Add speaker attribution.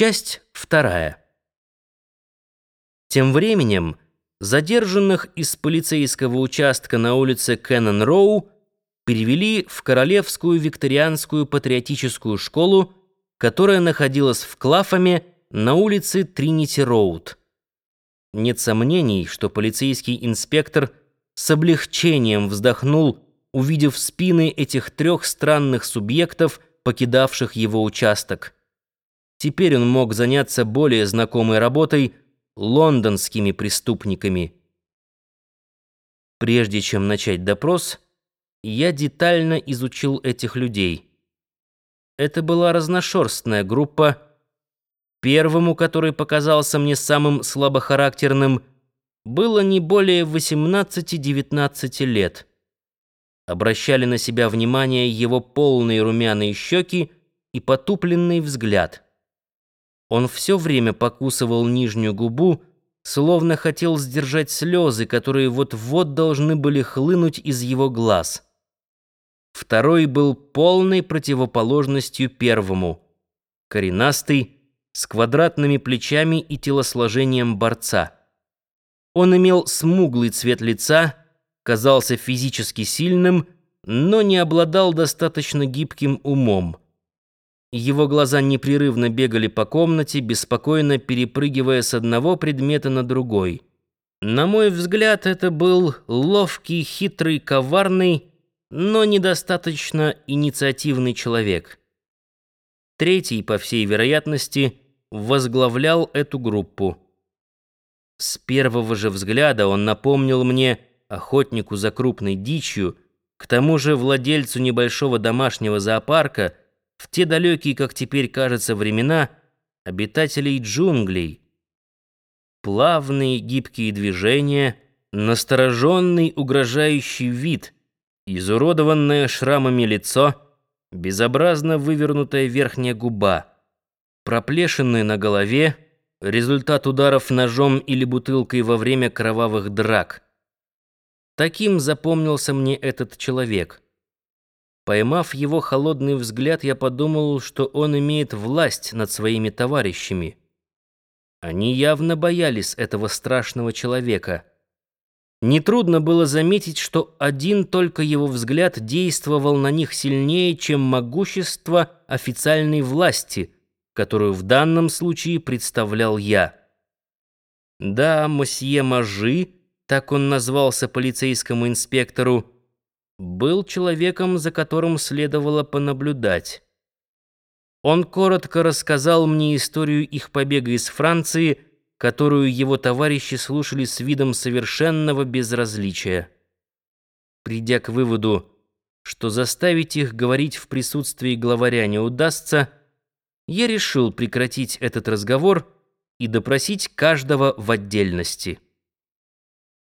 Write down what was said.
Speaker 1: Часть вторая. Тем временем задержанных из полицейского участка на улице Кеннон-Роу перевели в Королевскую викторианскую патриотическую школу, которая находилась в Клафаме на улице Тринити-Роуд. Нет сомнений, что полицейский инспектор с облегчением вздохнул, увидев спины этих трех странных субъектов, покидавших его участок. Теперь он мог заняться более знакомой работой лондонскими преступниками. Прежде чем начать допрос, я детально изучил этих людей. Это была разношерстная группа. Первому, который показался мне самым слабохарактерным, было не более 18-19 лет. Обращали на себя внимание его полные румяные щеки и потупленный взгляд — он все время покусывал нижнюю губу, словно хотел сдержать слезы, которые вот-вот должны были хлынуть из его глаз. Второй был полной противоположностью первому. Коренастый, с квадратными плечами и телосложением борца. Он имел смуглый цвет лица, казался физически сильным, но не обладал достаточно гибким умом. Его глаза непрерывно бегали по комнате, беспокойно перепрыгивая с одного предмета на другой. На мой взгляд, это был ловкий, хитрый, коварный, но недостаточно инициативный человек. Третий, по всей вероятности, возглавлял эту группу. С первого же взгляда он напомнил мне охотнику за крупной дичью, к тому же владельцу небольшого домашнего зоопарка — в те далекие, как теперь кажется, времена обитателей джунглей. Плавные гибкие движения, настороженный угрожающий вид, изуродованное шрамами лицо, безобразно вывернутая верхняя губа, проплешины на голове, результат ударов ножом или бутылкой во время кровавых драк. Таким запомнился мне этот человек — Поймав его холодный взгляд, я подумал, что он имеет власть над своими товарищами. Они явно боялись этого страшного человека. Нетрудно было заметить, что один только его взгляд действовал на них сильнее, чем могущество официальной власти, которую в данном случае представлял я. Да, мосье Мажи, так он назвался полицейскому инспектору, был человеком, за которым следовало понаблюдать. Он коротко рассказал мне историю их побега из Франции, которую его товарищи слушали с видом совершенного безразличия. Придя к выводу, что заставить их говорить в присутствии главаря не удастся, я решил прекратить этот разговор и допросить каждого в отдельности.